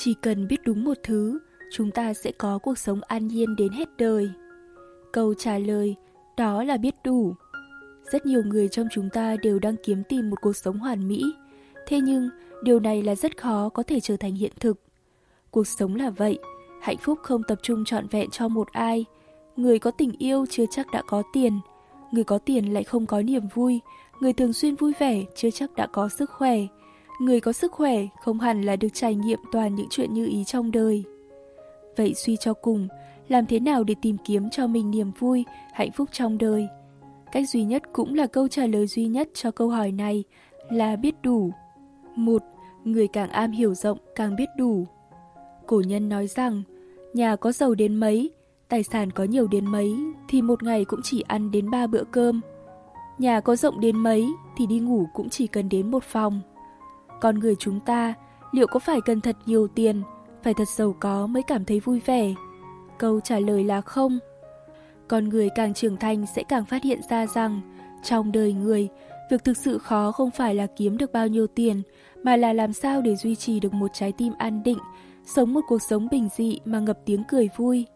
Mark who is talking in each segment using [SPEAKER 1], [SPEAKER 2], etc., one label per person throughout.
[SPEAKER 1] Chỉ cần biết đúng một thứ, chúng ta sẽ có cuộc sống an nhiên đến hết đời. Câu trả lời đó là biết đủ. Rất nhiều người trong chúng ta đều đang kiếm tìm một cuộc sống hoàn mỹ, thế nhưng điều này là rất khó có thể trở thành hiện thực. Cuộc sống là vậy, hạnh phúc không tập trung trọn vẹn cho một ai. Người có tình yêu chưa chắc đã có tiền, người có tiền lại không có niềm vui, người thường xuyên vui vẻ chưa chắc đã có sức khỏe. Người có sức khỏe không hẳn là được trải nghiệm toàn những chuyện như ý trong đời. Vậy suy cho cùng, làm thế nào để tìm kiếm cho mình niềm vui, hạnh phúc trong đời? Cách duy nhất cũng là câu trả lời duy nhất cho câu hỏi này là biết đủ. Một, người càng am hiểu rộng càng biết đủ. Cổ nhân nói rằng, nhà có giàu đến mấy, tài sản có nhiều đến mấy thì một ngày cũng chỉ ăn đến ba bữa cơm. Nhà có rộng đến mấy thì đi ngủ cũng chỉ cần đến một phòng. Con người chúng ta liệu có phải cần thật nhiều tiền, phải thật giàu có mới cảm thấy vui vẻ? Câu trả lời là không. Con người càng trưởng thành sẽ càng phát hiện ra rằng trong đời người, việc thực sự khó không phải là kiếm được bao nhiêu tiền, mà là làm sao để duy trì được một trái tim an định, sống một cuộc sống bình dị mà ngập tiếng cười vui.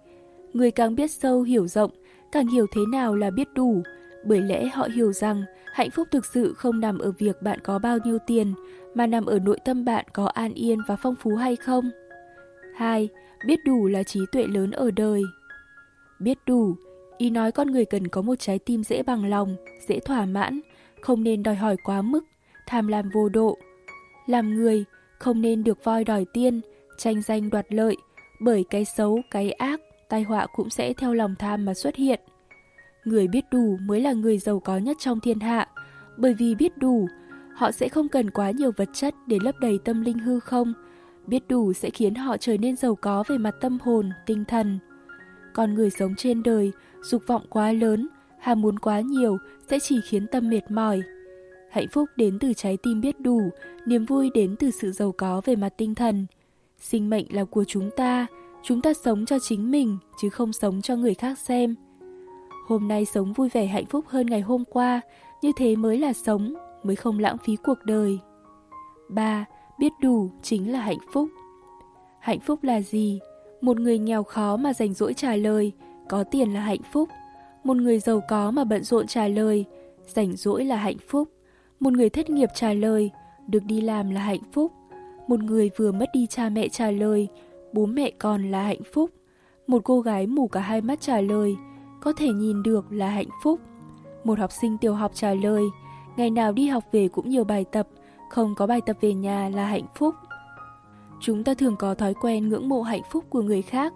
[SPEAKER 1] Người càng biết sâu hiểu rộng, càng hiểu thế nào là biết đủ, bởi lẽ họ hiểu rằng hạnh phúc thực sự không nằm ở việc bạn có bao nhiêu tiền, mà nằm ở nội tâm bạn có an yên và phong phú hay không. 2. Biết đủ là trí tuệ lớn ở đời. Biết đủ, ý nói con người cần có một trái tim dễ bằng lòng, dễ thỏa mãn, không nên đòi hỏi quá mức, tham lam vô độ. Làm người, không nên được voi đòi tiên, tranh danh đoạt lợi, bởi cái xấu, cái ác, tai họa cũng sẽ theo lòng tham mà xuất hiện. Người biết đủ mới là người giàu có nhất trong thiên hạ, bởi vì biết đủ, họ sẽ không cần quá nhiều vật chất để lấp đầy tâm linh hư không, biết đủ sẽ khiến họ trở nên giàu có về mặt tâm hồn, tinh thần. Còn người sống trên đời, dục vọng quá lớn, ham muốn quá nhiều sẽ chỉ khiến tâm mệt mỏi. Hạnh phúc đến từ trái tim biết đủ, niềm vui đến từ sự giàu có về mặt tinh thần. Sinh mệnh là của chúng ta, chúng ta sống cho chính mình chứ không sống cho người khác xem. Hôm nay sống vui vẻ hạnh phúc hơn ngày hôm qua, như thế mới là sống, mới không lãng phí cuộc đời. 3 biết đủ chính là hạnh phúc. Hạnh phúc là gì? Một người nghèo khó mà rảnh rỗi trả lời, có tiền là hạnh phúc. Một người giàu có mà bận rộn trả lời, rảnh rỗi là hạnh phúc. Một người thất nghiệp trả lời, được đi làm là hạnh phúc. Một người vừa mất đi cha mẹ trả lời, bố mẹ còn là hạnh phúc. Một cô gái mù cả hai mắt trả lời, có thể nhìn được là hạnh phúc. Một học sinh tiểu học trả lời, ngày nào đi học về cũng nhiều bài tập, không có bài tập về nhà là hạnh phúc. Chúng ta thường có thói quen ngưỡng mộ hạnh phúc của người khác.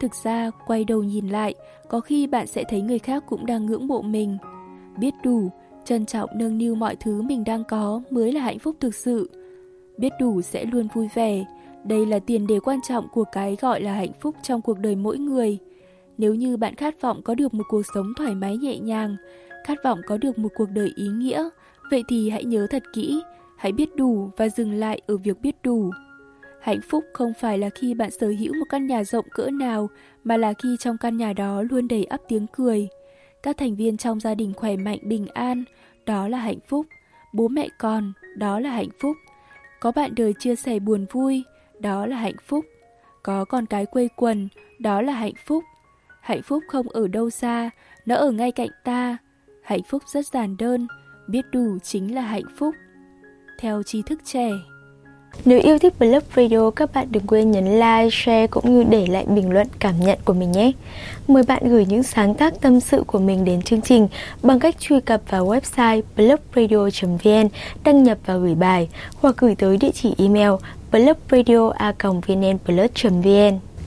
[SPEAKER 1] Thực ra, quay đầu nhìn lại, có khi bạn sẽ thấy người khác cũng đang ngưỡng mộ mình. Biết đủ, trân trọng nâng niu mọi thứ mình đang có mới là hạnh phúc thực sự. Biết đủ sẽ luôn vui vẻ. Đây là tiền đề quan trọng của cái gọi là hạnh phúc trong cuộc đời mỗi người. Nếu như bạn khát vọng có được một cuộc sống thoải mái nhẹ nhàng, khát vọng có được một cuộc đời ý nghĩa, vậy thì hãy nhớ thật kỹ, hãy biết đủ và dừng lại ở việc biết đủ. Hạnh phúc không phải là khi bạn sở hữu một căn nhà rộng cỡ nào, mà là khi trong căn nhà đó luôn đầy ắp tiếng cười. Các thành viên trong gia đình khỏe mạnh bình an, đó là hạnh phúc. Bố mẹ con, đó là hạnh phúc. Có bạn đời chia sẻ buồn vui, đó là hạnh phúc. Có con cái quây quần, đó là hạnh phúc. Hạnh phúc không ở đâu xa, nó ở ngay cạnh ta. Hạnh phúc rất giản đơn, biết đủ chính là hạnh phúc theo trí thức trẻ.
[SPEAKER 2] Nếu yêu thích Blog Radio, các bạn đừng quên nhấn like, share cũng như để lại bình luận cảm nhận của mình nhé. Mời bạn gửi những sáng tác tâm sự của mình đến chương trình bằng cách truy cập vào website blogradio.vn, đăng nhập và gửi bài hoặc gửi tới địa chỉ email blogradio.vnplus.vn.